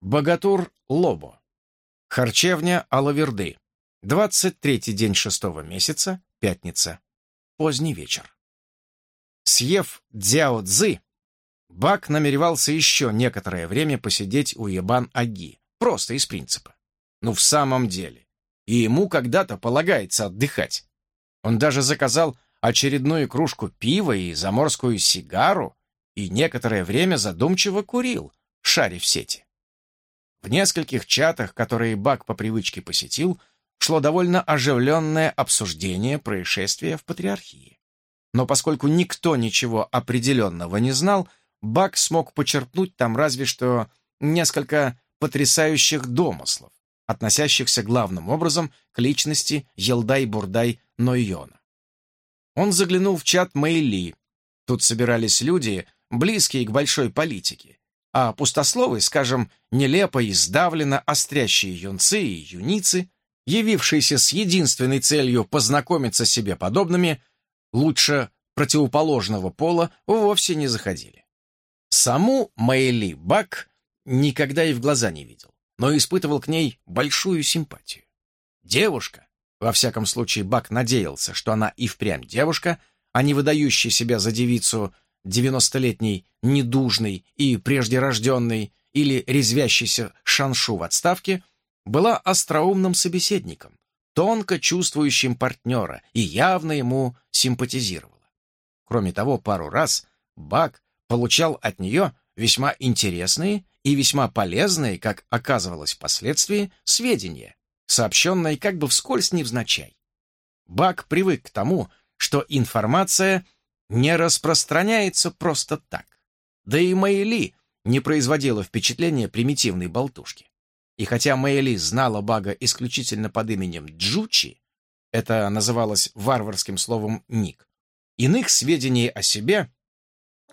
Богатур Лобо. Харчевня Алаверды. 23-й день шестого месяца, пятница. Поздний вечер. Съев дзяо цзы, Бак намеревался еще некоторое время посидеть у Ебан-Аги, просто из принципа. Ну, в самом деле. И ему когда-то полагается отдыхать. Он даже заказал очередную кружку пива и заморскую сигару и некоторое время задумчиво курил, шаря в сети. В нескольких чатах, которые Бак по привычке посетил, шло довольно оживленное обсуждение происшествия в Патриархии. Но поскольку никто ничего определенного не знал, Бак смог почерпнуть там разве что несколько потрясающих домыслов, относящихся главным образом к личности Елдай-Бурдай Нойона. Он заглянул в чат Мэйли. Тут собирались люди, близкие к большой политике, а пустословы, скажем, нелепо и сдавленно острящие юнцы и юницы, явившиеся с единственной целью познакомиться с себе подобными, лучше противоположного пола, вовсе не заходили. Саму Мэйли Бак никогда и в глаза не видел, но испытывал к ней большую симпатию. Девушка, во всяком случае Бак надеялся, что она и впрямь девушка, а не выдающая себя за девицу девяностолетней, недужной и преждерожденной или резвящейся шаншу в отставке, была остроумным собеседником, тонко чувствующим партнера и явно ему симпатизировала. Кроме того, пару раз Бак получал от нее весьма интересные и весьма полезные, как оказывалось впоследствии, сведения, сообщенные как бы вскользь невзначай. Бак привык к тому, что информация не распространяется просто так. Да и Мэйли не производила впечатления примитивной болтушки. И хотя Мэйли знала Бага исключительно под именем Джучи, это называлось варварским словом «ник», иных сведений о себе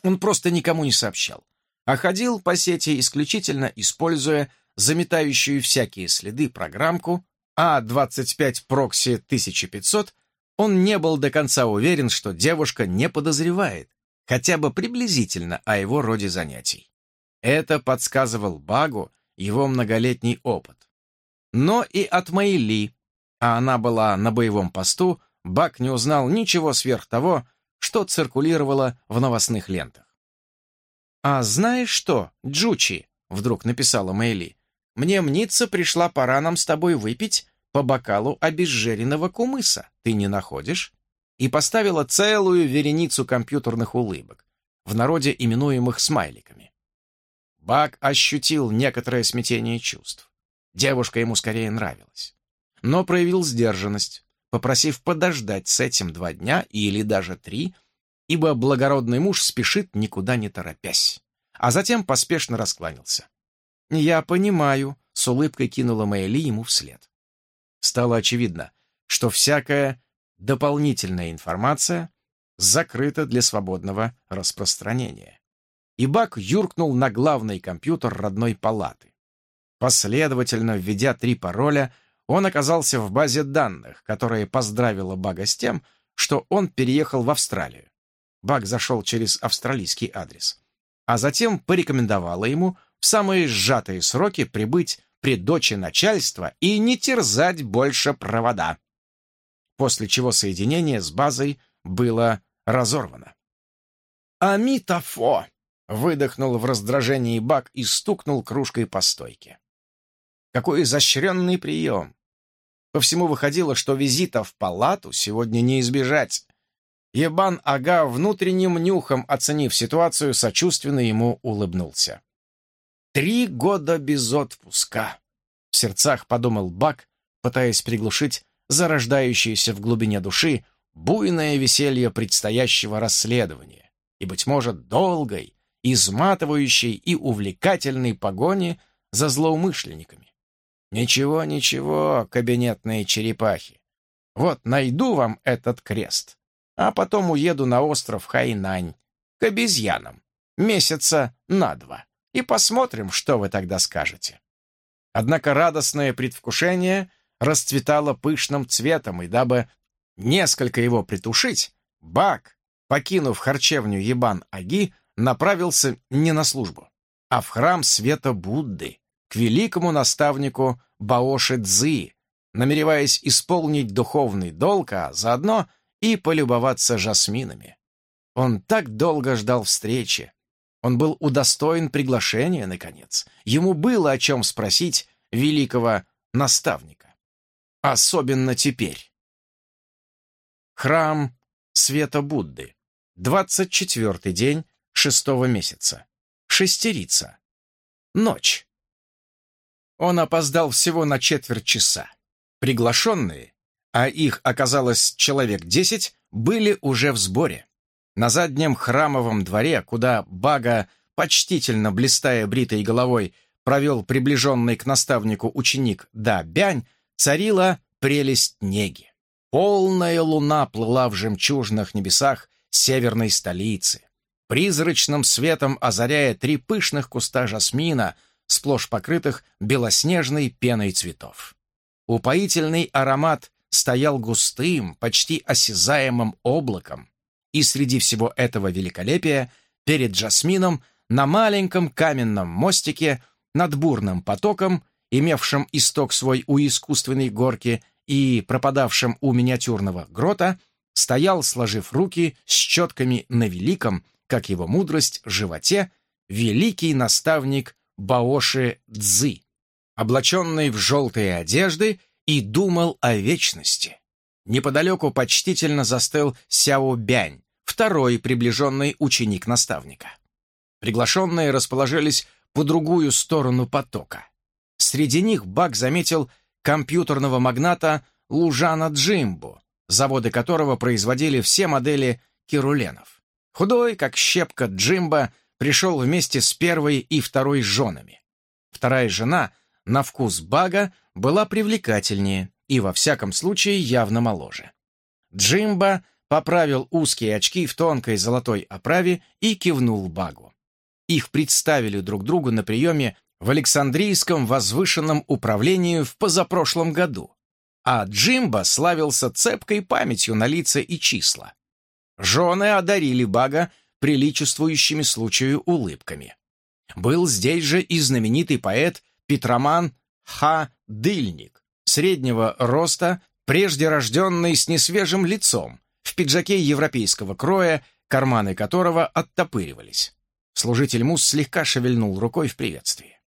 он просто никому не сообщал, а ходил по сети исключительно используя заметающую всякие следы программку А25 Proxy 1500, он не был до конца уверен, что девушка не подозревает, хотя бы приблизительно о его роде занятий. Это подсказывал Багу его многолетний опыт. Но и от Мэйли, а она была на боевом посту, Баг не узнал ничего сверх того, что циркулировало в новостных лентах. «А знаешь что, Джучи?» — вдруг написала Мэйли. «Мне мнится, пришла пора нам с тобой выпить по бокалу обезжиренного кумыса. Ты не находишь?» И поставила целую вереницу компьютерных улыбок, в народе именуемых смайликами. Бак ощутил некоторое смятение чувств. Девушка ему скорее нравилась. Но проявил сдержанность, попросив подождать с этим два дня или даже три, ибо благородный муж спешит, никуда не торопясь. А затем поспешно раскланялся. «Я понимаю», — с улыбкой кинула Мэйли ему вслед. Стало очевидно, что всякая дополнительная информация закрыта для свободного распространения и Бак юркнул на главный компьютер родной палаты. Последовательно введя три пароля, он оказался в базе данных, которая поздравила Бага с тем, что он переехал в Австралию. Баг зашел через австралийский адрес, а затем порекомендовала ему в самые сжатые сроки прибыть при дочи начальства и не терзать больше провода. После чего соединение с базой было разорвано. «Амитофо!» Выдохнул в раздражении Бак и стукнул кружкой по стойке. Какой изощренный прием! По всему выходило, что визита в палату сегодня не избежать. Ебан Ага внутренним нюхом, оценив ситуацию, сочувственно ему улыбнулся. «Три года без отпуска!» — в сердцах подумал Бак, пытаясь приглушить зарождающееся в глубине души буйное веселье предстоящего расследования и, быть может, долгой, изматывающей и увлекательной погони за злоумышленниками. Ничего, ничего, кабинетные черепахи. Вот найду вам этот крест, а потом уеду на остров Хайнань, к обезьянам, месяца на два, и посмотрим, что вы тогда скажете. Однако радостное предвкушение расцветало пышным цветом, и дабы несколько его притушить, Бак, покинув харчевню Ебан-Аги, направился не на службу, а в храм света Будды, к великому наставнику Баоши Цзы, намереваясь исполнить духовный долг, а заодно и полюбоваться жасминами. Он так долго ждал встречи. Он был удостоен приглашения, наконец. Ему было о чем спросить великого наставника. Особенно теперь. Храм Света Будды. 24 день шестого месяца. Шестерица. Ночь. Он опоздал всего на четверть часа. Приглашенные, а их оказалось человек десять, были уже в сборе. На заднем храмовом дворе, куда Бага, почтительно блистая бритой головой, провел приближенный к наставнику ученик Да Бянь, царила прелесть неги. Полная луна плыла в жемчужных небесах северной столицы, призрачным светом озаряя три пышных куста жасмина, сплошь покрытых белоснежной пеной цветов. Упоительный аромат стоял густым, почти осязаемым облаком, и среди всего этого великолепия перед Жасмином на маленьком каменном мостике над бурным потоком, имевшим исток свой у искусственной горки и пропадавшим у миниатюрного грота, стоял, сложив руки с четками на великом, как его мудрость, животе, великий наставник Баоши Цзы, облаченный в желтые одежды, и думал о вечности. Неподалеку почтительно застыл Сяо Бянь, второй приближенный ученик наставника. Приглашенные расположились по другую сторону потока. Среди них Бак заметил компьютерного магната Лужана Джимбу, заводы которого производили все модели кируленов. Худой, как щепка Джимба, пришел вместе с первой и второй женами. Вторая жена, на вкус Бага, была привлекательнее и, во всяком случае, явно моложе. Джимба поправил узкие очки в тонкой золотой оправе и кивнул Багу. Их представили друг другу на приеме в Александрийском возвышенном управлении в позапрошлом году, а Джимба славился цепкой памятью на лица и числа. Жены одарили Бага приличествующими случаю улыбками. Был здесь же и знаменитый поэт Петроман Ха-Дыльник, среднего роста, прежде рожденный с несвежим лицом, в пиджаке европейского кроя, карманы которого оттопыривались. Служитель Мус слегка шевельнул рукой в приветствии.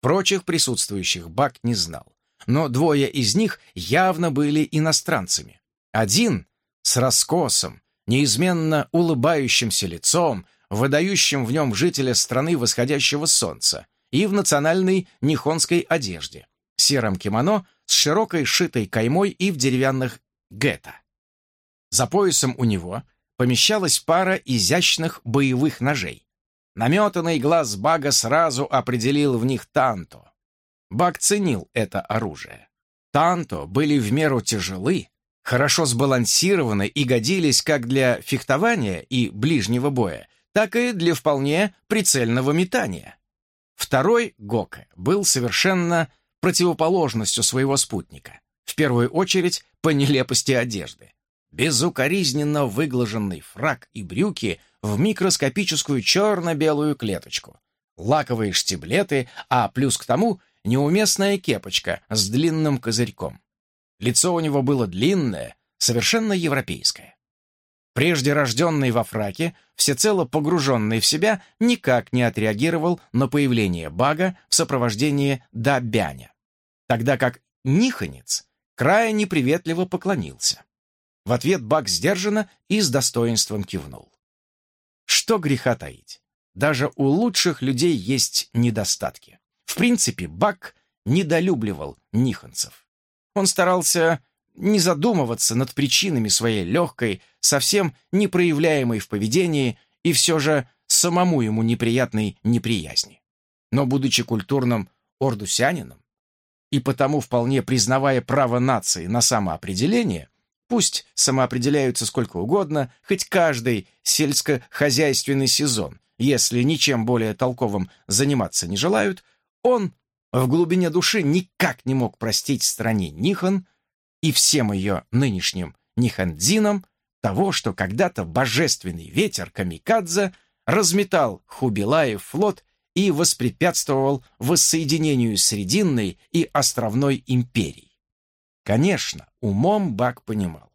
Прочих присутствующих Бак не знал, но двое из них явно были иностранцами. Один с раскосом, неизменно улыбающимся лицом, выдающим в нем жителя страны восходящего солнца, и в национальной нихонской одежде, сером кимоно с широкой шитой каймой и в деревянных гетто. За поясом у него помещалась пара изящных боевых ножей, Наметанный глаз Бага сразу определил в них танто. Баг ценил это оружие. Танто были в меру тяжелы, хорошо сбалансированы и годились как для фехтования и ближнего боя, так и для вполне прицельного метания. Второй Гока был совершенно противоположностью своего спутника, в первую очередь по нелепости одежды. Безукоризненно выглаженный фрак и брюки в микроскопическую черно-белую клеточку, лаковые штиблеты, а плюс к тому неуместная кепочка с длинным козырьком. Лицо у него было длинное, совершенно европейское. Прежде рожденный во фраке, всецело погруженный в себя, никак не отреагировал на появление бага в сопровождении Дабяня, тогда как Ниханец крайне приветливо поклонился. В ответ баг сдержанно и с достоинством кивнул. Что греха таить? Даже у лучших людей есть недостатки. В принципе, Бак недолюбливал ниханцев. Он старался не задумываться над причинами своей легкой, совсем непроявляемой в поведении и все же самому ему неприятной неприязни. Но, будучи культурным ордусянином и потому вполне признавая право нации на самоопределение, Пусть самоопределяются сколько угодно, хоть каждый сельскохозяйственный сезон, если ничем более толковым заниматься не желают, он в глубине души никак не мог простить стране Нихан и всем ее нынешним Нихандзинам того, что когда-то божественный ветер Камикадзе разметал Хубилаев флот и воспрепятствовал воссоединению Срединной и Островной империй. Конечно, умом Бак понимал,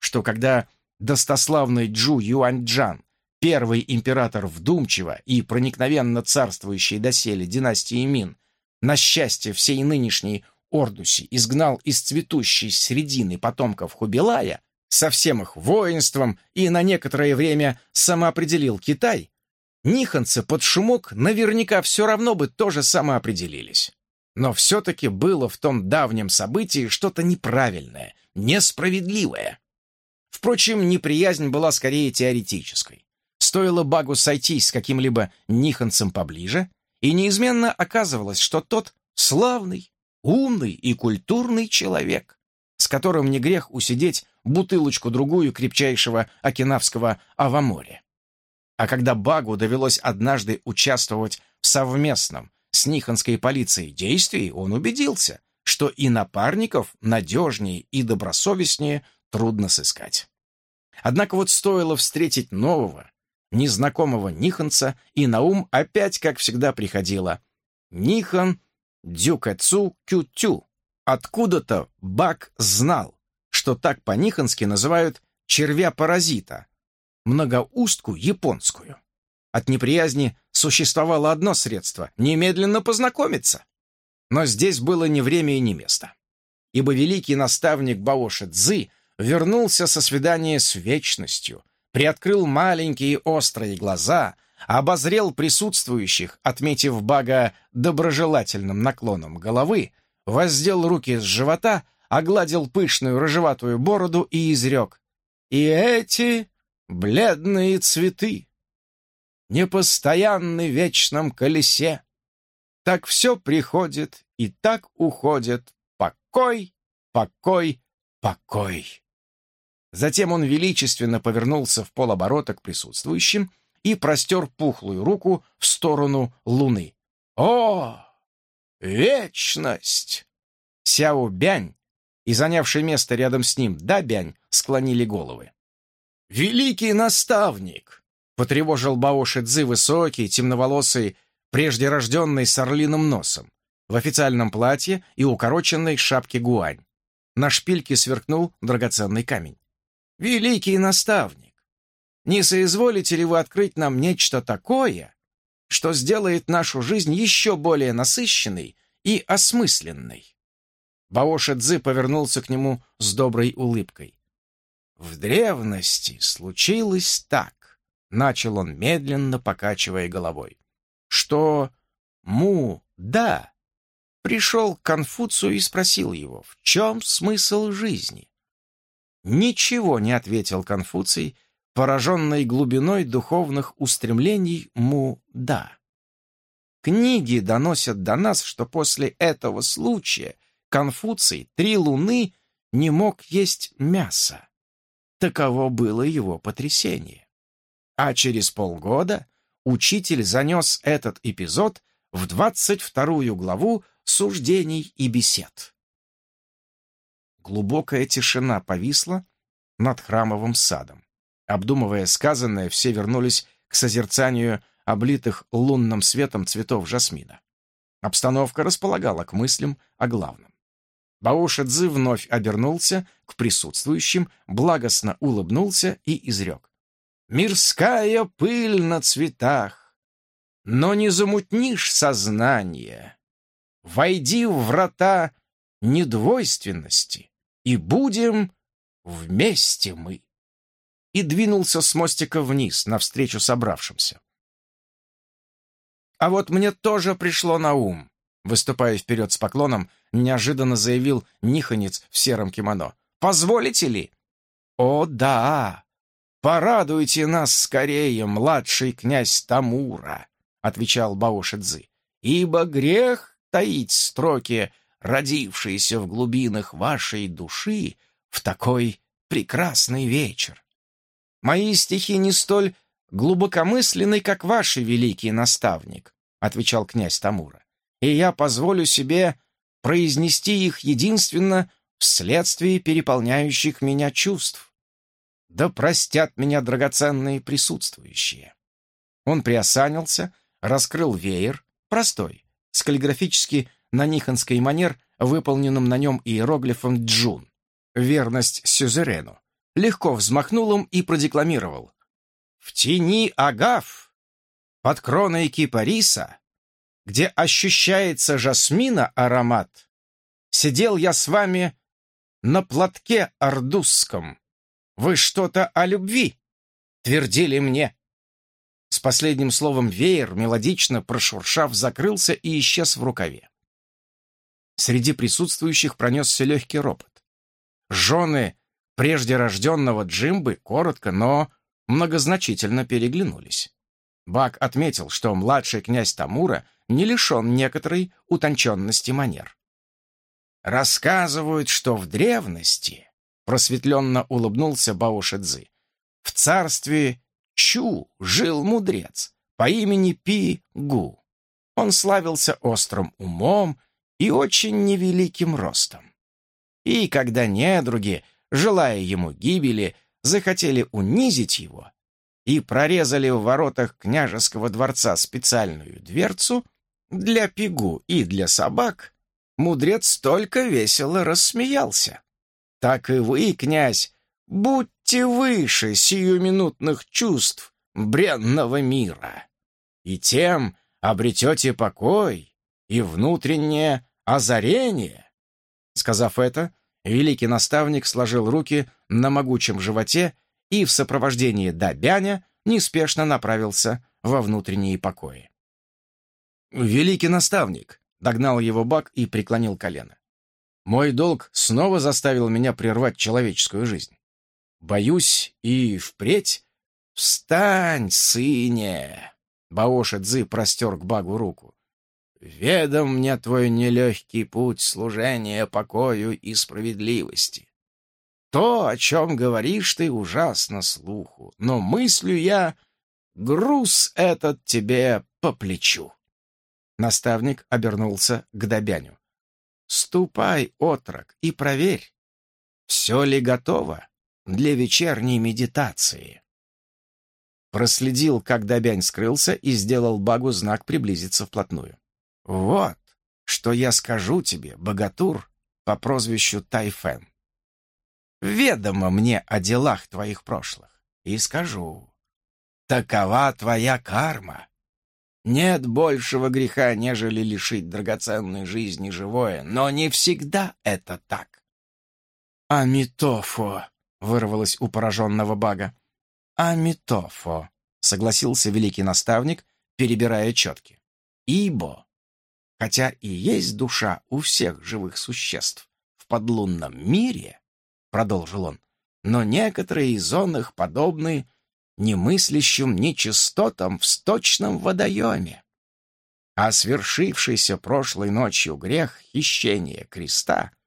что когда достославный Джу Юаньчжан, первый император вдумчиво и проникновенно царствующий доселе династии Мин, на счастье всей нынешней Ордуси изгнал из цветущей средины потомков Хубилая со всем их воинством и на некоторое время самоопределил Китай, ниханцы под шумок наверняка все равно бы тоже самоопределились. Но все-таки было в том давнем событии что-то неправильное, несправедливое. Впрочем, неприязнь была скорее теоретической. Стоило Багу сойтись с каким-либо ниханцем поближе, и неизменно оказывалось, что тот славный, умный и культурный человек, с которым не грех усидеть бутылочку-другую крепчайшего окинавского аваморя. А когда Багу довелось однажды участвовать в совместном с Ниханской полицией действии, он убедился, что и напарников надежнее и добросовестнее трудно сыскать. Однако вот стоило встретить нового, незнакомого Ниханца, и на ум опять, как всегда, приходило «Нихан Дюкацу Кютю». Откуда-то Бак знал, что так по-нихански называют червя-паразита, многоустку японскую. От неприязни существовало одно средство — немедленно познакомиться. Но здесь было не время и не место. Ибо великий наставник Баоши Цзы вернулся со свидания с вечностью, приоткрыл маленькие острые глаза, обозрел присутствующих, отметив Бага доброжелательным наклоном головы, воздел руки с живота, огладил пышную рыжеватую бороду и изрек. «И эти бледные цветы, непостоянны в вечном колесе, так все приходит и так уходит. Покой, покой, покой». Затем он величественно повернулся в полоборота к присутствующим и простер пухлую руку в сторону луны. «О, вечность!» Сяо Бянь и занявший место рядом с ним Да Бянь склонили головы. «Великий наставник!» — потревожил Баоши Цзы высокий, темноволосый, прежде рожденный с орлиным носом, в официальном платье и укороченной шапке гуань. На шпильке сверкнул драгоценный камень. «Великий наставник, не соизволите ли вы открыть нам нечто такое, что сделает нашу жизнь еще более насыщенной и осмысленной?» Баоши Цзы повернулся к нему с доброй улыбкой. «В древности случилось так», — начал он медленно, покачивая головой, «что Му-да пришел к Конфуцию и спросил его, в чем смысл жизни. Ничего не ответил Конфуций, пораженный глубиной духовных устремлений Му-да. Книги доносят до нас, что после этого случая Конфуций три луны не мог есть мясо. Таково было его потрясение. А через полгода учитель занес этот эпизод в двадцать вторую главу суждений и бесед. Глубокая тишина повисла над храмовым садом. Обдумывая сказанное, все вернулись к созерцанию облитых лунным светом цветов жасмина. Обстановка располагала к мыслям о главном. Баошидзы вновь обернулся к присутствующим, благостно улыбнулся и изрек. «Мирская пыль на цветах, но не замутнишь сознание. Войди в врата недвойственности, и будем вместе мы. И двинулся с мостика вниз, навстречу собравшимся. А вот мне тоже пришло на ум, выступая вперед с поклоном, неожиданно заявил Ниханец в сером кимоно. «Позволите ли?» «О, да! Порадуйте нас скорее, младший князь Тамура!» — отвечал Баошидзы. «Ибо грех таить строки родившиеся в глубинах вашей души в такой прекрасный вечер. Мои стихи не столь глубокомысленны, как ваши, великий наставник, отвечал князь Тамура, и я позволю себе произнести их единственно вследствие переполняющих меня чувств. Да простят меня драгоценные присутствующие. Он приосанился, раскрыл веер, простой, с каллиграфически на нихонской манер, выполненным на нем иероглифом «Джун», верность сюзерену, легко взмахнул им и продекламировал. «В тени агав, под кроной кипариса, где ощущается жасмина аромат, сидел я с вами на платке ордузском. Вы что-то о любви твердили мне». С последним словом веер, мелодично прошуршав, закрылся и исчез в рукаве. Среди присутствующих пронесся легкий ропот. Жены прежде рожденного Джимбы коротко, но многозначительно переглянулись. Бак отметил, что младший князь Тамура не лишен некоторой утонченности манер. «Рассказывают, что в древности», — просветленно улыбнулся Баошидзы, «в царстве Чу жил мудрец по имени Пи-Гу. Он славился острым умом и очень невеликим ростом. И когда недруги, желая ему гибели, захотели унизить его и прорезали в воротах княжеского дворца специальную дверцу для пигу и для собак, мудрец только весело рассмеялся. «Так и вы, князь, Будьте выше сиюминутных чувств бренного мира, и тем обретете покой и внутреннее озарение. Сказав это, великий наставник сложил руки на могучем животе и в сопровождении Дабяня неспешно направился во внутренние покои. «Великий наставник!» — догнал его Бак и преклонил колено. «Мой долг снова заставил меня прервать человеческую жизнь. Боюсь и впредь... «Встань, сыне!» Баоша Цзы простер к Багу руку. «Ведом мне твой нелегкий путь служения покою и справедливости. То, о чем говоришь ты, ужасно слуху, но мыслю я, груз этот тебе по плечу». Наставник обернулся к Добяню. «Ступай, отрок, и проверь, все ли готово для вечерней медитации. Проследил, как Добянь скрылся, и сделал Багу знак приблизиться вплотную. «Вот, что я скажу тебе, богатур, по прозвищу Тайфен. Ведомо мне о делах твоих прошлых, и скажу, такова твоя карма. Нет большего греха, нежели лишить драгоценной жизни живое, но не всегда это так. Амитофо! — вырвалось у пораженного бага. «Амитофо», — согласился великий наставник, перебирая четки. «Ибо, хотя и есть душа у всех живых существ в подлунном мире, — продолжил он, — но некоторые из он их подобны немыслящим нечистотам в сточном водоеме. А свершившийся прошлой ночью грех хищения креста —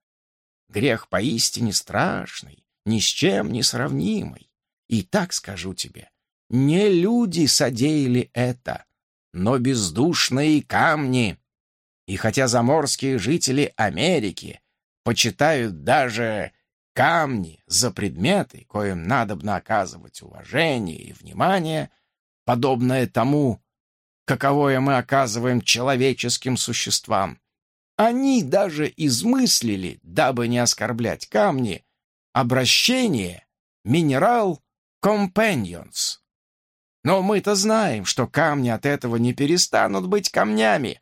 грех поистине страшный, ни с чем не сравнимой. И так скажу тебе, не люди содеяли это, но бездушные камни. И хотя заморские жители Америки почитают даже камни за предметы, коим надобно оказывать уважение и внимание, подобное тому, каковое мы оказываем человеческим существам, они даже измыслили, дабы не оскорблять камни, обращение «Минерал Companions». Но мы-то знаем, что камни от этого не перестанут быть камнями.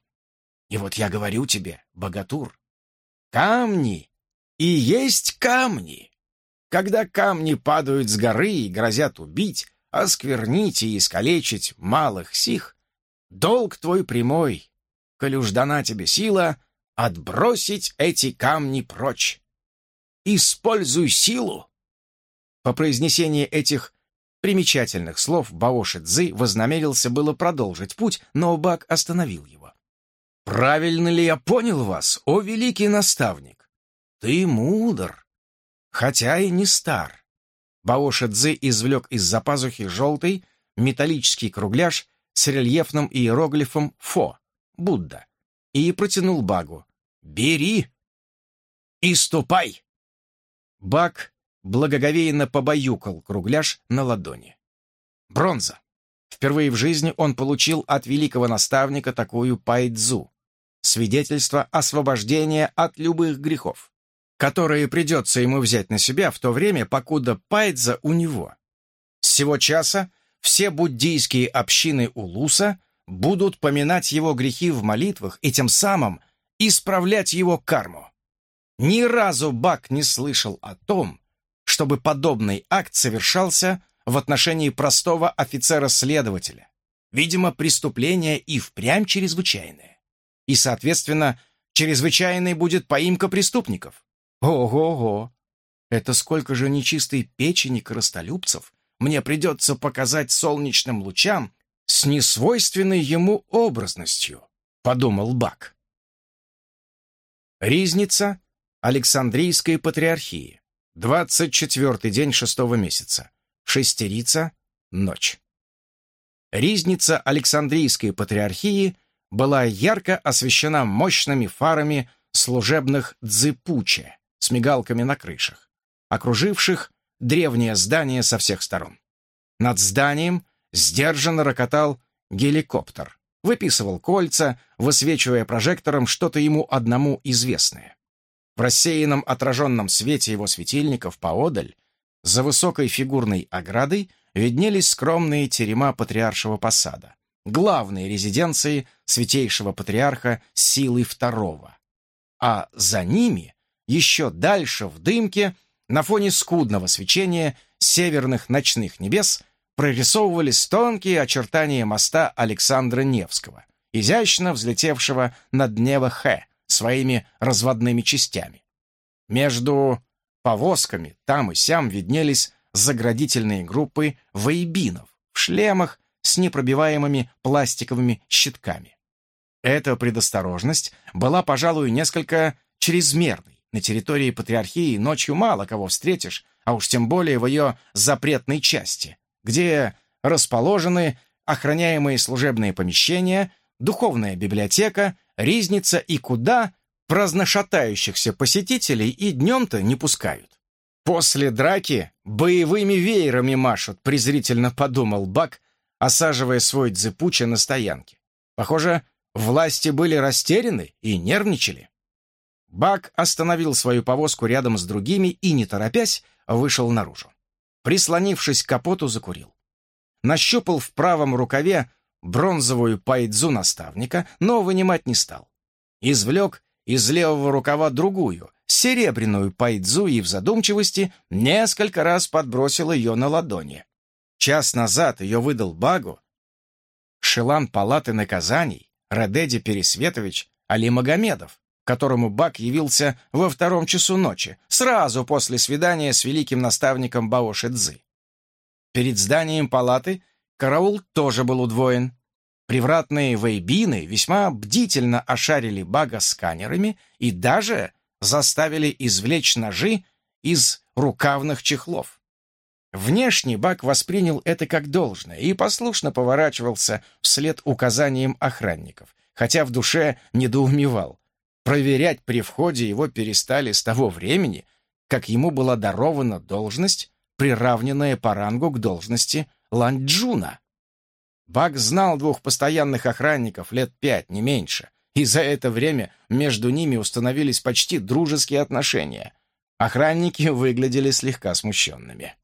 И вот я говорю тебе, богатур, камни и есть камни. Когда камни падают с горы и грозят убить, осквернить и искалечить малых сих, долг твой прямой, коль уж дана тебе сила, отбросить эти камни прочь. Используй силу!» По произнесении этих примечательных слов Баоши Цзы вознамерился было продолжить путь, но Бак остановил его. «Правильно ли я понял вас, о великий наставник? Ты мудр, хотя и не стар». Баоши Цзы извлек из-за пазухи желтый металлический кругляш с рельефным иероглифом «Фо» — Будда, и протянул Багу. «Бери и ступай!» Бак благоговейно побаюкал кругляш на ладони. Бронза. Впервые в жизни он получил от великого наставника такую пайдзу — свидетельство освобождения от любых грехов, которые придется ему взять на себя в то время, покуда пайдза у него. С сего часа все буддийские общины Улуса будут поминать его грехи в молитвах и тем самым исправлять его карму. Ни разу Бак не слышал о том, чтобы подобный акт совершался в отношении простого офицера-следователя. Видимо, преступление и впрямь чрезвычайное. И, соответственно, чрезвычайной будет поимка преступников. Ого-го! Это сколько же нечистой печени коростолюбцев мне придется показать солнечным лучам с несвойственной ему образностью, подумал Бак. Ризница Александрийской патриархии. 24 день шестого месяца. Шестерица. Ночь. Ризница Александрийской патриархии была ярко освещена мощными фарами служебных дзыпуче с мигалками на крышах, окруживших древнее здание со всех сторон. Над зданием сдержанно рокотал геликоптер, выписывал кольца, высвечивая прожектором что-то ему одному известное. В рассеянном отраженном свете его светильников поодаль за высокой фигурной оградой виднелись скромные терема патриаршего посада, главной резиденции святейшего патриарха Силы II. А за ними, еще дальше в дымке, на фоне скудного свечения северных ночных небес прорисовывались тонкие очертания моста Александра Невского, изящно взлетевшего над небо Х своими разводными частями. Между повозками там и сям виднелись заградительные группы воебинов в шлемах с непробиваемыми пластиковыми щитками. Эта предосторожность была, пожалуй, несколько чрезмерной. На территории патриархии ночью мало кого встретишь, а уж тем более в ее запретной части, где расположены охраняемые служебные помещения, духовная библиотека, ризница и куда праздношатающихся посетителей и днем-то не пускают. После драки боевыми веерами машут, презрительно подумал Бак, осаживая свой дзепуча на стоянке. Похоже, власти были растеряны и нервничали. Бак остановил свою повозку рядом с другими и, не торопясь, вышел наружу. Прислонившись к капоту, закурил. Нащупал в правом рукаве бронзовую пайдзу наставника, но вынимать не стал. Извлек из левого рукава другую, серебряную пайдзу и в задумчивости несколько раз подбросил ее на ладони. Час назад ее выдал Багу Шелан палаты наказаний Радеди Пересветович Али Магомедов, которому Баг явился во втором часу ночи, сразу после свидания с великим наставником Бао Шидзы. Перед зданием палаты караул тоже был удвоен. Привратные вейбины весьма бдительно ошарили бага сканерами и даже заставили извлечь ножи из рукавных чехлов. Внешний баг воспринял это как должное и послушно поворачивался вслед указаниям охранников, хотя в душе недоумевал. Проверять при входе его перестали с того времени, как ему была дарована должность, приравненная по рангу к должности Ланджуна. Бак знал двух постоянных охранников лет пять, не меньше, и за это время между ними установились почти дружеские отношения. Охранники выглядели слегка смущенными.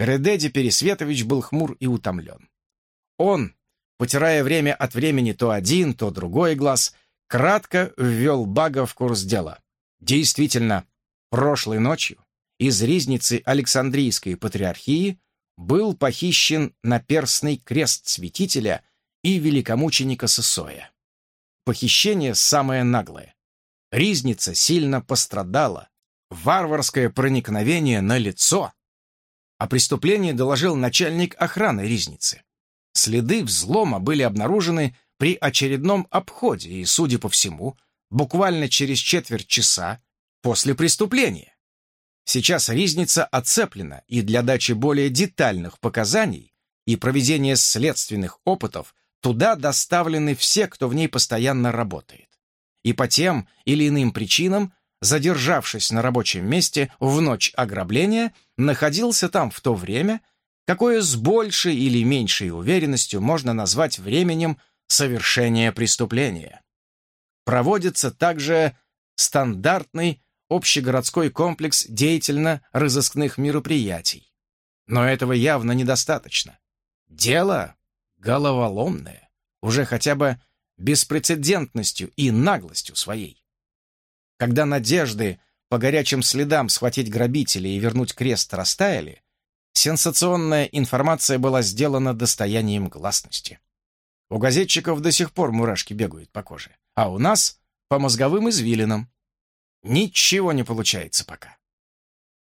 Редеди Пересветович был хмур и утомлен. Он, потирая время от времени то один, то другой глаз, кратко ввел Бага в курс дела. Действительно, прошлой ночью из ризницы Александрийской патриархии был похищен наперстный крест святителя и великомученика Сысоя. Похищение самое наглое. Ризница сильно пострадала. Варварское проникновение на лицо. О преступлении доложил начальник охраны Ризницы. Следы взлома были обнаружены при очередном обходе и, судя по всему, буквально через четверть часа после преступления. Сейчас ризница оцеплена, и для дачи более детальных показаний и проведения следственных опытов туда доставлены все, кто в ней постоянно работает. И по тем или иным причинам, задержавшись на рабочем месте в ночь ограбления, находился там в то время, какое с большей или меньшей уверенностью можно назвать временем совершения преступления. Проводится также стандартный общегородской комплекс деятельно-розыскных мероприятий. Но этого явно недостаточно. Дело головоломное, уже хотя бы беспрецедентностью и наглостью своей. Когда надежды по горячим следам схватить грабителей и вернуть крест растаяли, сенсационная информация была сделана достоянием гласности. У газетчиков до сих пор мурашки бегают по коже, а у нас — по мозговым извилинам. Ничего не получается пока.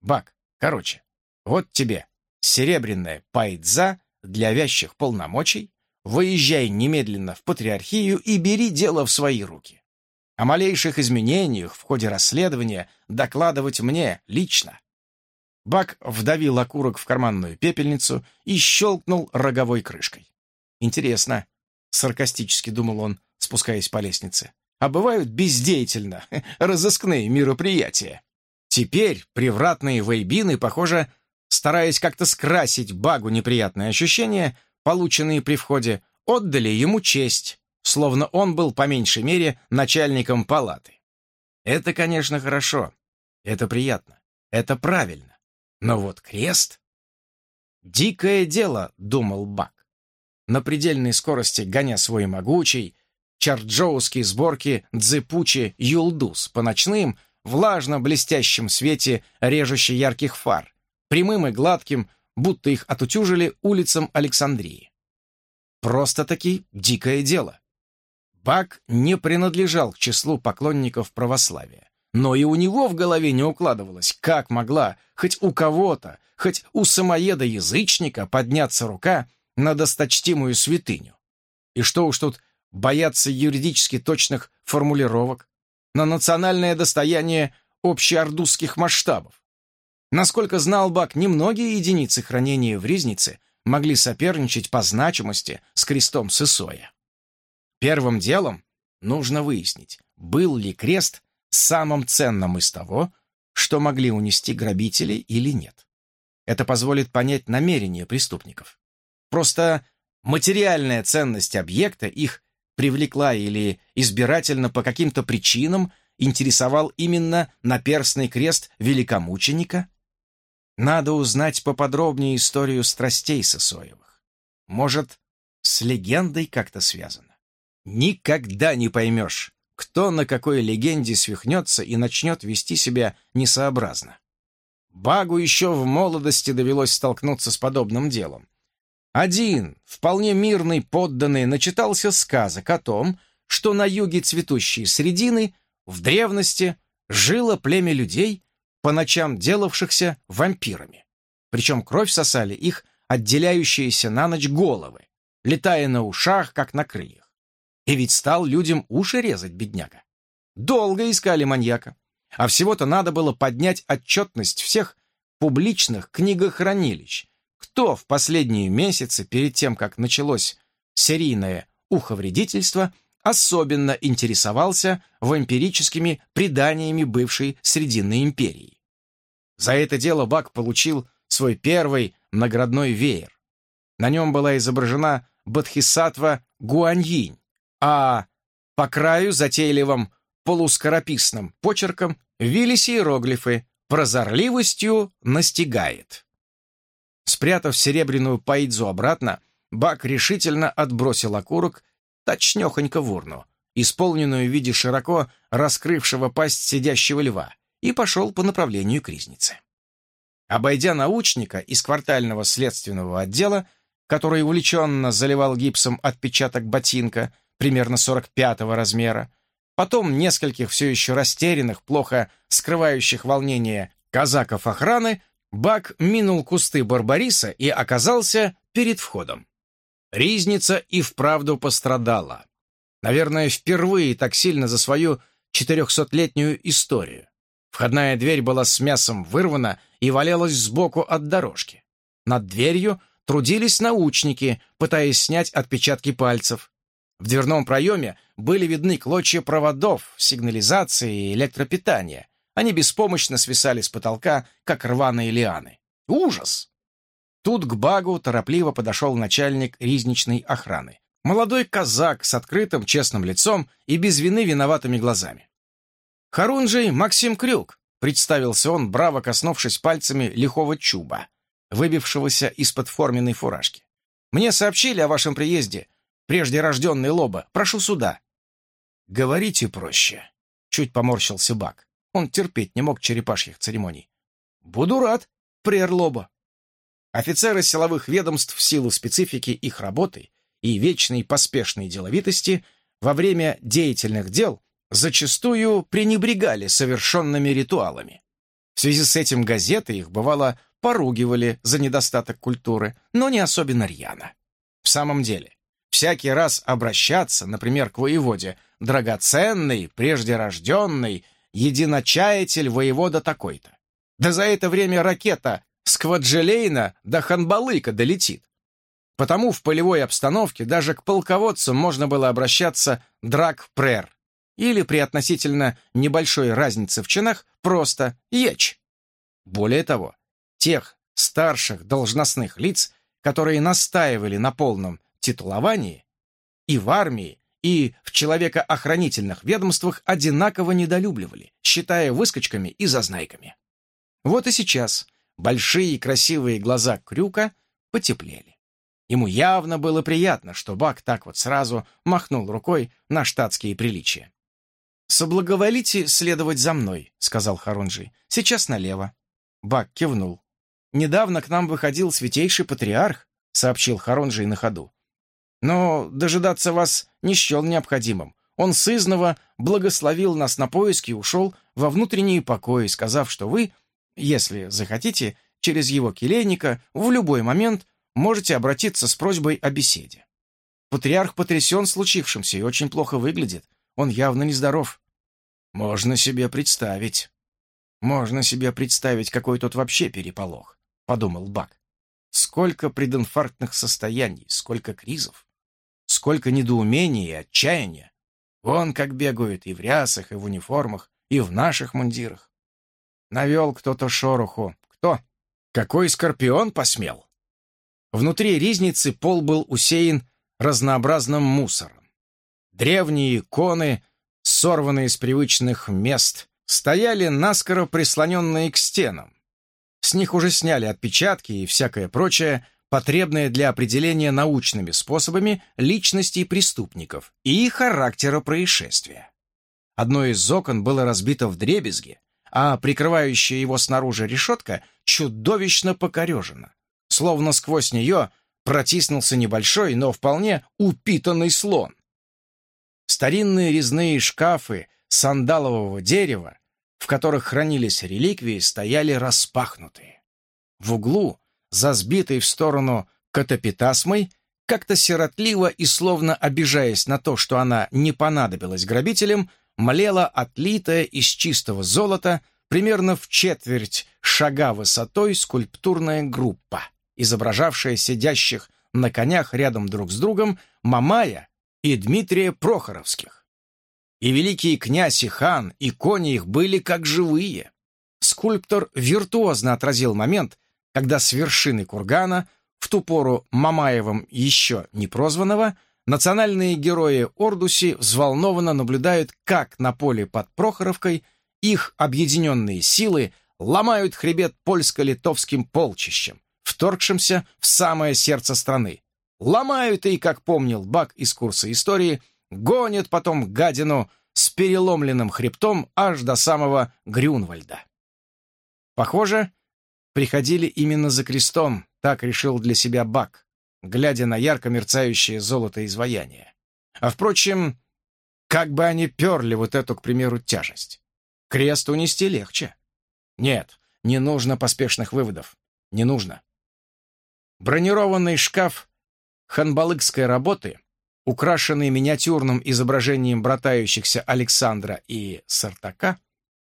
Бак, короче, вот тебе серебряная пайдза для вязчих полномочий, выезжай немедленно в патриархию и бери дело в свои руки. О малейших изменениях в ходе расследования докладывать мне лично. Бак вдавил окурок в карманную пепельницу и щелкнул роговой крышкой. «Интересно», — саркастически думал он, спускаясь по лестнице, «а бывают бездеятельно разыскные мероприятия». Теперь привратные вейбины, похоже, стараясь как-то скрасить Багу неприятные ощущения, полученные при входе, отдали ему честь, словно он был по меньшей мере начальником палаты. Это, конечно, хорошо, это приятно, это правильно. Но вот крест... «Дикое дело», — думал Бак. На предельной скорости гоня свой могучий, чарджоуский сборки Дзепучи Юлдус по ночным, влажно-блестящем свете режущий ярких фар, прямым и гладким, будто их отутюжили улицам Александрии. Просто-таки дикое дело. Бак не принадлежал к числу поклонников православия. Но и у него в голове не укладывалось, как могла хоть у кого-то, хоть у самоеда-язычника подняться рука на досточтимую святыню. И что уж тут бояться юридически точных формулировок на национальное достояние общеордузских масштабов. Насколько знал Бак, немногие единицы хранения в Ризнице могли соперничать по значимости с крестом Сысоя. Первым делом нужно выяснить, был ли крест самым ценным из того, что могли унести грабители или нет. Это позволит понять намерения преступников. Просто материальная ценность объекта их привлекла или избирательно по каким-то причинам интересовал именно наперстный крест великомученика? Надо узнать поподробнее историю страстей Сысоевых. Может, с легендой как-то связано. Никогда не поймешь, кто на какой легенде свихнется и начнет вести себя несообразно. Багу еще в молодости довелось столкнуться с подобным делом. Один, вполне мирный подданный, начитался сказок о том, что на юге цветущей средины в древности жило племя людей, по ночам делавшихся вампирами. Причем кровь сосали их отделяющиеся на ночь головы, летая на ушах, как на крыльях. И ведь стал людям уши резать, бедняга. Долго искали маньяка. А всего-то надо было поднять отчетность всех публичных книгохранилищ. Кто в последние месяцы, перед тем, как началось серийное уховредительство, особенно интересовался вампирическими преданиями бывшей Срединной империи. За это дело Бак получил свой первый наградной веер. На нем была изображена Бодхисаттва Гуаньинь, а по краю затейливым полускорописным почерком вились иероглифы «Прозорливостью настигает». Спрятав серебряную пайдзу обратно, Бак решительно отбросил окурок точнёхонько в урну, исполненную в виде широко раскрывшего пасть сидящего льва, и пошел по направлению к ризнице. Обойдя научника из квартального следственного отдела, который увлеченно заливал гипсом отпечаток ботинка, примерно 45-го размера, потом нескольких все еще растерянных, плохо скрывающих волнение казаков охраны, Бак минул кусты Барбариса и оказался перед входом. Ризница и вправду пострадала. Наверное, впервые так сильно за свою четырехсотлетнюю историю. Входная дверь была с мясом вырвана и валялась сбоку от дорожки. Над дверью трудились научники, пытаясь снять отпечатки пальцев. В дверном проеме были видны клочья проводов, сигнализации и электропитания. Они беспомощно свисали с потолка, как рваные лианы. Ужас! Тут к Багу торопливо подошел начальник ризничной охраны. Молодой казак с открытым честным лицом и без вины виноватыми глазами. «Харунжий Максим Крюк», — представился он, браво коснувшись пальцами лихого чуба, выбившегося из-под форменной фуражки. «Мне сообщили о вашем приезде. Прежде рожденный Лоба. Прошу сюда». «Говорите проще», — чуть поморщился Бак. Он терпеть не мог черепашьих церемоний. «Буду рад, прер Лоба». Офицеры силовых ведомств в силу специфики их работы и вечной поспешной деловитости во время деятельных дел зачастую пренебрегали совершенными ритуалами. В связи с этим газеты их, бывало, поругивали за недостаток культуры, но не особенно рьяно. В самом деле, всякий раз обращаться, например, к воеводе, драгоценный, прежде рожденный, единочаятель воевода такой-то. Да за это время ракета с Кваджелейна до Ханбалыка долетит. Потому в полевой обстановке даже к полководцам можно было обращаться драк-прер или при относительно небольшой разнице в чинах просто еч. Более того, тех старших должностных лиц, которые настаивали на полном титуловании, и в армии, и в человекоохранительных ведомствах одинаково недолюбливали, считая выскочками и зазнайками. Вот и сейчас большие красивые глаза Крюка потеплели. Ему явно было приятно, что Бак так вот сразу махнул рукой на штатские приличия. «Соблаговолите следовать за мной», — сказал Харунжий. «Сейчас налево». Бак кивнул. «Недавно к нам выходил святейший патриарх», — сообщил Харунжий на ходу. «Но дожидаться вас не счел необходимым. Он сызново благословил нас на поиски и ушел во внутренние покои, сказав, что вы, если захотите, через его келейника в любой момент можете обратиться с просьбой о беседе. Патриарх потрясен случившимся и очень плохо выглядит. Он явно нездоров. Можно себе представить. Можно себе представить, какой тут вообще переполох, подумал Бак. Сколько прединфарктных состояний, сколько кризов, сколько недоумения и отчаяния. Вон как бегают и в рясах, и в униформах, и в наших мундирах. Навел кто-то шороху. Кто? Какой скорпион посмел? Внутри ризницы пол был усеян разнообразным мусором. Древние иконы, сорванные с привычных мест, стояли наскоро прислоненные к стенам. С них уже сняли отпечатки и всякое прочее, потребное для определения научными способами личностей преступников и характера происшествия. Одно из окон было разбито в дребезги, а прикрывающая его снаружи решетка чудовищно покорежена словно сквозь нее протиснулся небольшой, но вполне упитанный слон. Старинные резные шкафы сандалового дерева, в которых хранились реликвии, стояли распахнутые. В углу, за сбитой в сторону катапитасмой, как-то сиротливо и словно обижаясь на то, что она не понадобилась грабителям, млела отлитая из чистого золота примерно в четверть шага высотой скульптурная группа изображавшая сидящих на конях рядом друг с другом Мамая и Дмитрия Прохоровских. И великий князь и хан, и кони их были как живые. Скульптор виртуозно отразил момент, когда с вершины кургана, в ту пору Мамаевым еще не прозванного, национальные герои Ордуси взволнованно наблюдают, как на поле под Прохоровкой их объединенные силы ломают хребет польско-литовским полчищем, вторгшимся в самое сердце страны. Ломают и, как помнил Бак из курса истории, гонят потом гадину с переломленным хребтом аж до самого Грюнвальда. Похоже, приходили именно за крестом, так решил для себя Бак, глядя на ярко мерцающее золото изваяния. А впрочем, как бы они перли вот эту, к примеру, тяжесть? Крест унести легче. Нет, не нужно поспешных выводов. Не нужно. Бронированный шкаф ханбалыкской работы, украшенный миниатюрным изображением братающихся Александра и Сартака,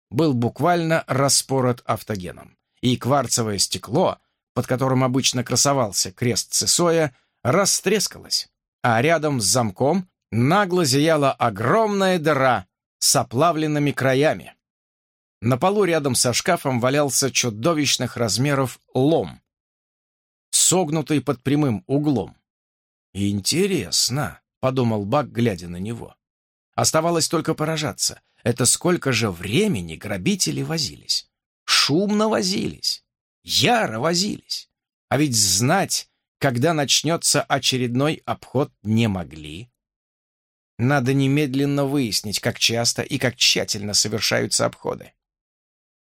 был буквально распорот автогеном, и кварцевое стекло, под которым обычно красовался крест Цесоя, растрескалось, а рядом с замком нагло зияла огромная дыра с оплавленными краями. На полу рядом со шкафом валялся чудовищных размеров лом, согнутый под прямым углом. «Интересно», — подумал Бак, глядя на него. Оставалось только поражаться. Это сколько же времени грабители возились. Шумно возились, яро возились. А ведь знать, когда начнется очередной обход, не могли. Надо немедленно выяснить, как часто и как тщательно совершаются обходы.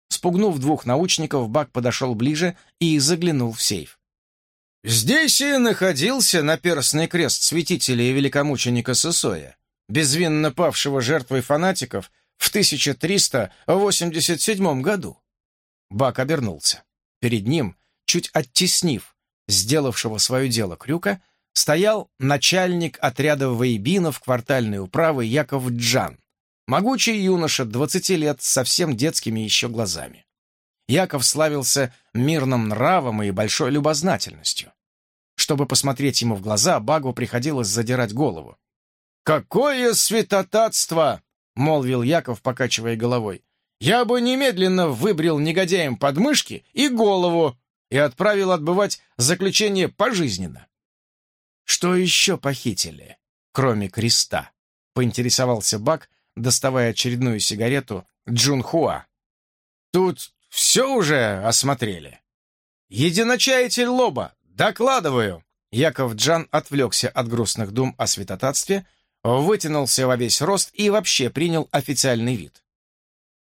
Спугнув двух научников, Бак подошел ближе и заглянул в сейф. Здесь и находился наперстный крест святителя и великомученика Сысоя, безвинно павшего жертвой фанатиков в 1387 году. Бак обернулся. Перед ним, чуть оттеснив сделавшего свое дело Крюка, стоял начальник отряда воебинов квартальной управы Яков Джан, могучий юноша, 20 лет, с совсем детскими еще глазами. Яков славился мирным нравом и большой любознательностью. Чтобы посмотреть ему в глаза, Багу приходилось задирать голову. «Какое святотатство!» — молвил Яков, покачивая головой. «Я бы немедленно выбрил негодяям подмышки и голову и отправил отбывать заключение пожизненно». «Что еще похитили, кроме креста?» — поинтересовался Бак, доставая очередную сигарету Джунхуа. «Тут все уже осмотрели. Единочаятель Лоба, докладываю!» Яков Джан отвлекся от грустных дум о святотатстве, вытянулся во весь рост и вообще принял официальный вид.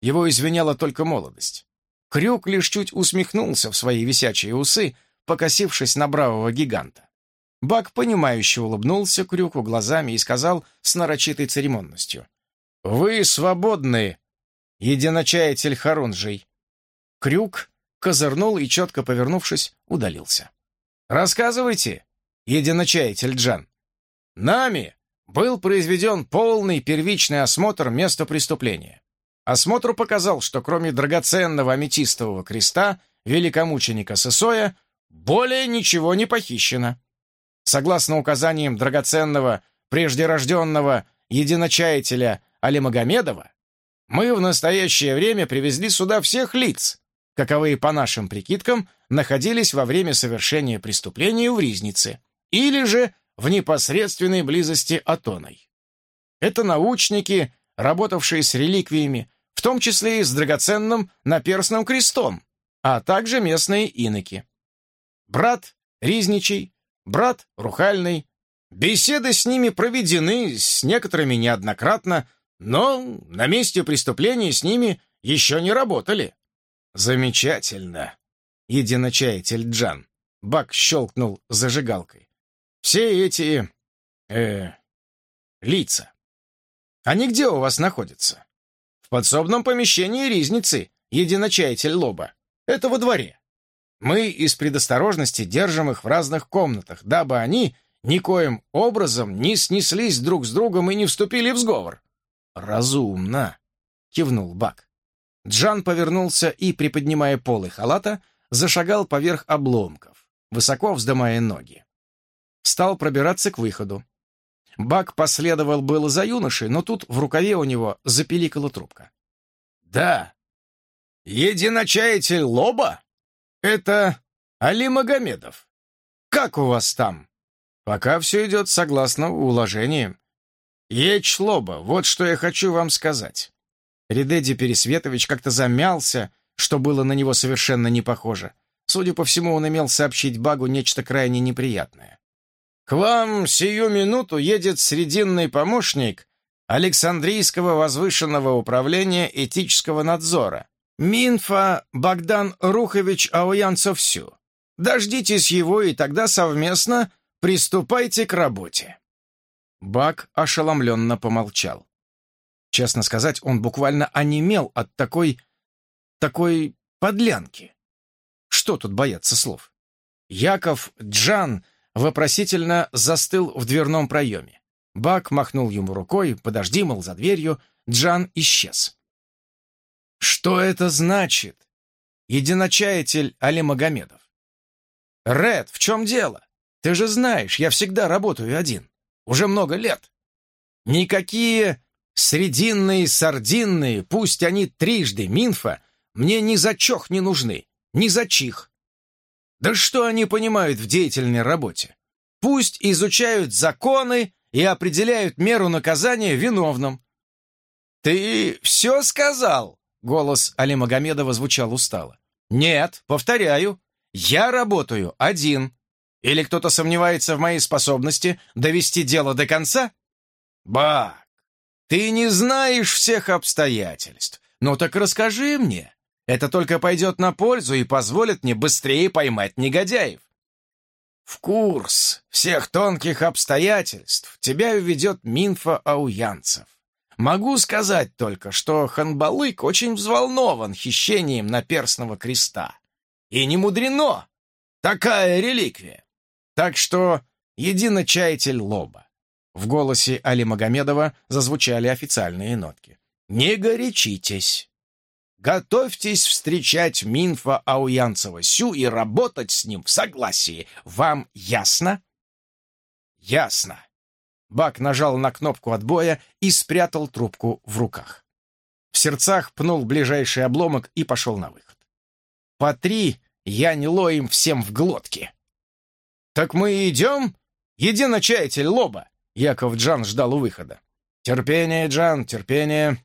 Его извиняла только молодость. Крюк лишь чуть усмехнулся в свои висячие усы, покосившись на бравого гиганта. Бак, понимающе улыбнулся Крюку глазами и сказал с нарочитой церемонностью. «Вы свободны, единочаятель Харунжий». Крюк козырнул и, четко повернувшись, удалился. «Рассказывайте, единочаятель Джан. Нами был произведен полный первичный осмотр места преступления. Осмотр показал, что кроме драгоценного аметистового креста великомученика Сысоя более ничего не похищено. Согласно указаниям драгоценного преждерожденного единочаятеля Алимагомедова, мы в настоящее время привезли сюда всех лиц, каковые, по нашим прикидкам, находились во время совершения преступления в Ризнице, или же в непосредственной близости от оной. Это научники, работавшие с реликвиями, в том числе и с драгоценным наперстным крестом, а также местные иноки. Брат Ризничий, брат Рухальный. Беседы с ними проведены, с некоторыми неоднократно, но на месте преступления с ними еще не работали. Замечательно, единочаятель Джан. Бак щелкнул зажигалкой. Все эти... э... лица. Они где у вас находятся? Подсобном помещении ризницы, единочаятель лоба. Это во дворе. Мы из предосторожности держим их в разных комнатах, дабы они никоим образом не снеслись друг с другом и не вступили в сговор. «Разумно», — кивнул Бак. Джан повернулся и, приподнимая полы халата, зашагал поверх обломков, высоко вздымая ноги стал пробираться к выходу. Бак последовал было за юношей, но тут в рукаве у него запеликала трубка. «Да, единочаятель Лоба? Это Али Магомедов. Как у вас там?» «Пока все идет согласно уложениям. Еч Лоба, вот что я хочу вам сказать». Редеди Пересветович как-то замялся, что было на него совершенно не похоже. Судя по всему, он имел сообщить Багу нечто крайне неприятное. К вам сию минуту едет срединный помощник Александрийского возвышенного управления этического надзора. Минфа Богдан Рухович Ауянцев-Сю. Дождитесь его, и тогда совместно приступайте к работе». Бак ошеломленно помолчал. Честно сказать, он буквально онемел от такой... такой подлянки. Что тут бояться слов? Яков Джан вопросительно застыл в дверном проеме. Бак махнул ему рукой, подожди, мол, за дверью, Джан исчез. «Что это значит?» Единочаятель Али Магомедов. «Ред, в чем дело? Ты же знаешь, я всегда работаю один. Уже много лет. Никакие срединные, сардинные, пусть они трижды минфа, мне ни за чох не нужны, ни за чих. Да что они понимают в деятельной работе? Пусть изучают законы и определяют меру наказания виновным. «Ты все сказал?» — голос Али Магомедова звучал устало. «Нет, повторяю, я работаю один. Или кто-то сомневается в моей способности довести дело до конца?» «Бак, ты не знаешь всех обстоятельств. Ну так расскажи мне. Это только пойдет на пользу и позволит мне быстрее поймать негодяев. В курс всех тонких обстоятельств тебя введет Минфа Ауянцев. Могу сказать только, что Ханбалык очень взволнован хищением наперстного креста. И не мудрено. Такая реликвия. Так что единочаятель лоба. В голосе Али Магомедова зазвучали официальные нотки. «Не горячитесь. Готовьтесь встречать Минфа Ауянцева Сю и работать с ним в согласии. Вам ясно?» «Ясно». Бак нажал на кнопку отбоя и спрятал трубку в руках. В сердцах пнул ближайший обломок и пошел на выход. «По три я не лоим всем в глотки». «Так мы идем? Единочаятель лоба!» Яков Джан ждал у выхода. «Терпение, Джан, терпение.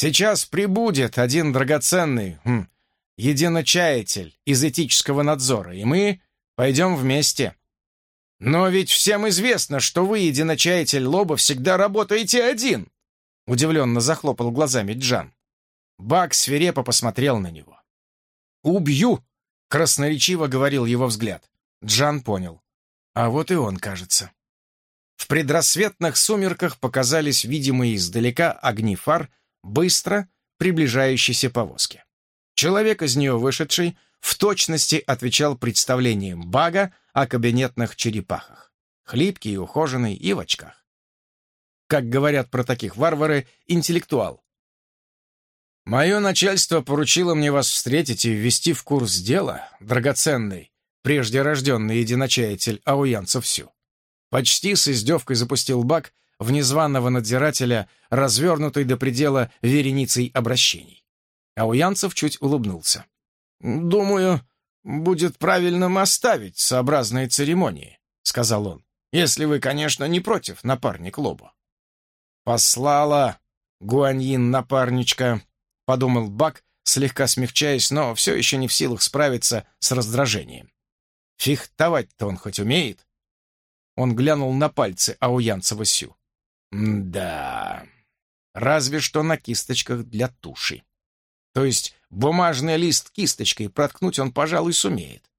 Сейчас прибудет один драгоценный хм, единочаятель из этического надзора, и мы пойдем вместе. Но ведь всем известно, что вы, единочаятель Лоба, всегда работаете один!» Удивленно захлопал глазами Джан. Бак свирепо посмотрел на него. «Убью!» — красноречиво говорил его взгляд. Джан понял. А вот и он, кажется. В предрассветных сумерках показались видимые издалека огни фар быстро приближающейся повозки. Человек из нее вышедший в точности отвечал представлениям Бага о кабинетных черепахах. Хлипкий ухоженный и в очках. Как говорят про таких варвары, интеллектуал. «Мое начальство поручило мне вас встретить и ввести в курс дела, драгоценный, прежде рожденный единочаятель Ауянцев Сю. Почти с издевкой запустил Бак в незваного надзирателя, развернутой до предела вереницей обращений. Ауянцев чуть улыбнулся. «Думаю, будет правильным оставить сообразные церемонии», — сказал он, «если вы, конечно, не против, напарник Лобо». «Послала Гуаньин напарничка», — подумал Бак, слегка смягчаясь, но все еще не в силах справиться с раздражением. «Фехтовать-то он хоть умеет?» Он глянул на пальцы Ауянцева Сю. «Да, разве что на кисточках для туши. То есть бумажный лист кисточкой проткнуть он, пожалуй, сумеет.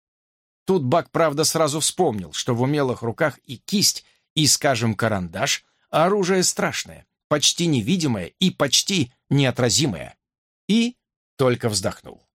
Тут Бак, правда, сразу вспомнил, что в умелых руках и кисть, и, скажем, карандаш — оружие страшное, почти невидимое и почти неотразимое. И только вздохнул.